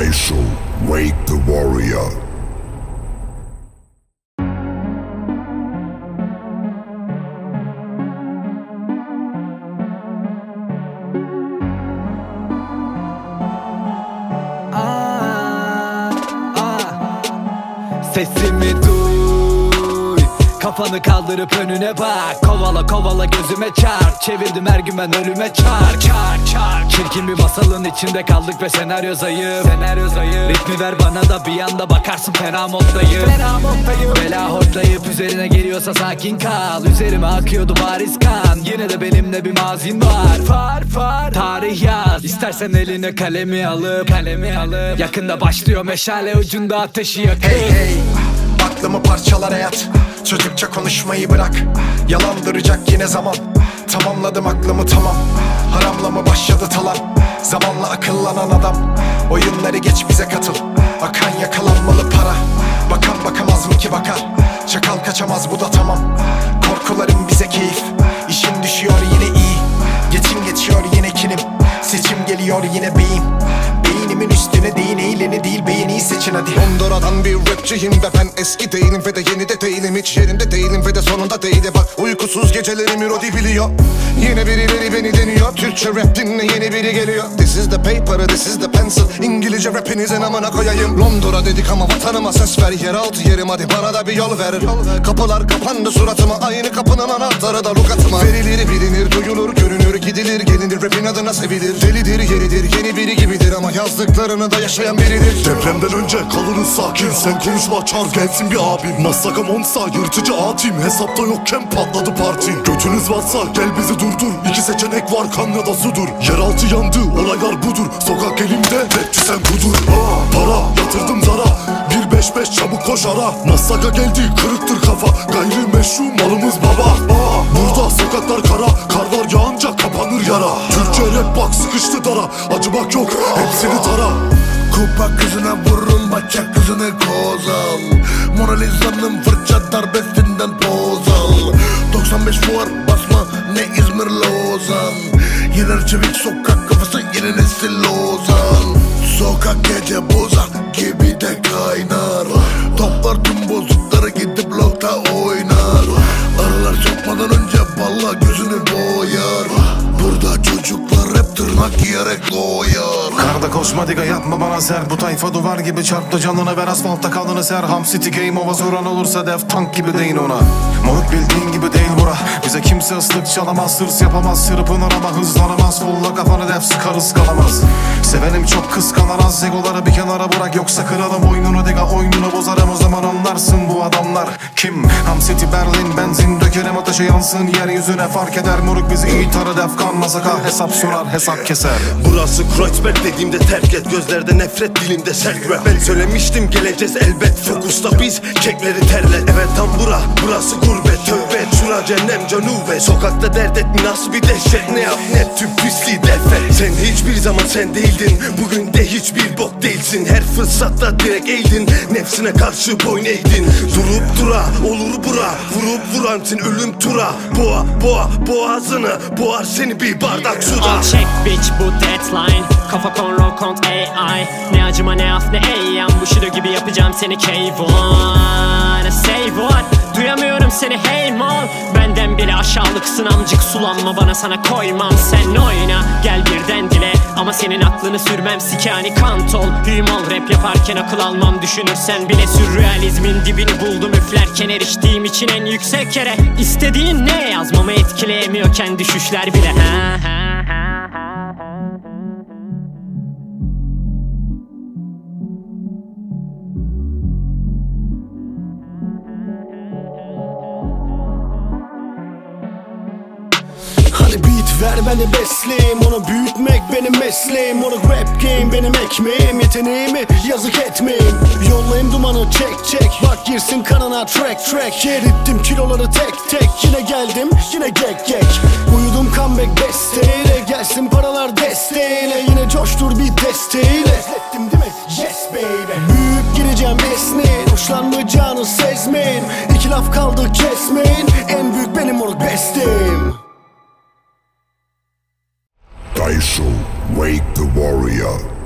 I shall wake the warrior. Ah ah. Say, C'est mes Kafanı kaldırıp önüne bak. Kovala kovala gözüme çarp. Çevirdim her gün ben ölüme çark Çark çark Çirkin bir masalın içinde kaldık ve senaryo zayıf. Senaryo zayıf. Ritmi ver bana da bir anda bakarsın fena moddayım. Fena moddayım. Bela hortlayıp üzerine geliyorsa sakin kal. Üzerime akıyordu bariz kan. Yine de benimle bir mazin var. Far far Tarih yaz. İstersen eline kalemi alıp Kalemi alıp. Yakında başlıyor meşale ucunda ateşi yakın Hey hey Aklımı parçalar hayat. Çocukça konuşmayı bırak. Yalandıracak yine zaman. Tamamladım aklımı tamam. Haramla mı başladı talan? Zamanla akıllanan adam. Oyunları geç bize katıl. Akan yakalanmalı para. Bakan bakamaz mı ki bakar Çakal kaçamaz bu da tamam. Korkularım bize keyif. İşin düşüyor yine iyi. Geçin geçiyor yine kinim. Seçim geliyor yine beyim Beynimin üstüne değin eğleni değil beğeniyi seçin hadi. Hondura'dan bir rapçiyim ve ben eski değilim ve de yeni de değilim. Hiç yerinde değilim ve de sonunda değil. Bak uykusuz gecelerimi Rodi biliyor. Yine birileri beni deniyor. Türkçe rap dinle yeni biri geliyor. This is the paper, this is the pencil. İngilizce rapinizin amına koyayım. Londra dedik ama vatanıma ses ver. Yeraltı yerim hadi bana da bir yol ver. Kapılar kapandı suratıma. Aynı kapının anahtarı da lukatıma Verilir bilinir, duyulur, gidilir Gelinir. Rapin adına sevilir. Delidir, yeridir, yeni biri gibidir Ama yazdıklarını da yaşayan biridir. Depremden önce kalırız sakin. Sen konuşma çağır gelsin bir abim. Masaka monsa yırtıcı atim. Hesapta yokken patladı partin Götünüz varsa gel bizi durdur. İki seçenek var kan ya da sudur. Yeraltı yandı olaylar budur. Sokak elimde rapçi sen kudur Aa, Para yatırdım zara. Bir beş beş çabuk koş ara. Masaka geldi kırıktır kafa. Gayrimeşru malımız baba. Burada sokaklar kara. Kar var yağınca bak sıkıştı dara Acımak yok hepsini tara. Kupa kızına vurun bacak kızını kozal Mona Lisa'nın fırça darbesinden poz al. 95 fuar basma ne İzmir Lozan Yener çevik sokak kafası yeni nesil Lozan Sokak gece boza gibi de kaynar. Toplar tüm bozukları gidip blokta oynar. Arılar sokmadan önce balla gözünü boyar Karda kosmatika yapma bana ser. Bu tayfa duvar gibi çarptı canını ver. Asfaltta kalını ser. Ham City Game Ova soran olursa dev tank gibi değin ona. Moruk bildiğin gibi değil bura. Bize kimse ıslık çalamaz Hırs yapamaz. Sırpınır ama hızlanamaz. Fulla kafanı def sıkarız kalamaz. Sevenim çok kıskanan az Zegoları bir kenara bırak. Yoksa kıralım oyununu. Diga Oyununu bozarım. O zaman anlarsın bu adamlar Kim? Ham City Berlin Benzin dökerim. Ateşe yansın Yeryüzüne fark eder. Moruk bizi iyi tarı def Masaka hesap sorar hesap keser. Burası Kreuzberg dediğimde terk Gözlerde nefret dilimde sert rap Ben söylemiştim geleceğiz elbet. Fokusta biz kekleri terlet Evet tam bura burası gurbet Şura cennem canube Sokakta dert et nasıl bir dehşet? Ne yap ne tüm pisliği defet. Sen hiçbir zaman sen değildin. Bugün de hiçbir bok değilsin. Her fırsatta direkt eğildin. Nefsine karşı boyun eğdin. Durup dura olur bura. Vurup vuran ölüm tura. Boğa boğa boğazını Boğar seni bir bardak suda. Al check bitch bu deadline. Kafa konro kont AI Ne acıma ne af ne eyyam. Bu şido gibi yapacağım seni K1 Say what seni hey mal. Benden bile aşağılıksın amcık sulanma bana sana koymam. Sen oyna gel birden dile. Ama senin aklını sürmem sikani kantol Hümal rap yaparken akıl almam. Düşünürsen bile sürrealizmin dibini buldum. Üflerken eriştiğim için en yüksek yere. İstediğin ne yazmamı etkileyemiyorken düşüşler bile. Ha ha Ver beni besleyim Onu büyütmek benim mesleğim. Onu rap game benim ekmeğim Yeteneğimi yazık etmeyin Yollayın dumanı çek çek. Bak girsin kanına track track. Yerittim kiloları tek tek. Yine geldim yine gek gek. Uyudum comeback besteyle Gelsin paralar desteğiyle. Yine coştur bir desteğiyle. Ettim değil mi? Yes baby. Büyüyüp gireceğim esneyin Hoşlanmayacağını sezmeyin. İki laf kaldı kesmeyin. En büyük benim orada bestim I shall wake the warrior.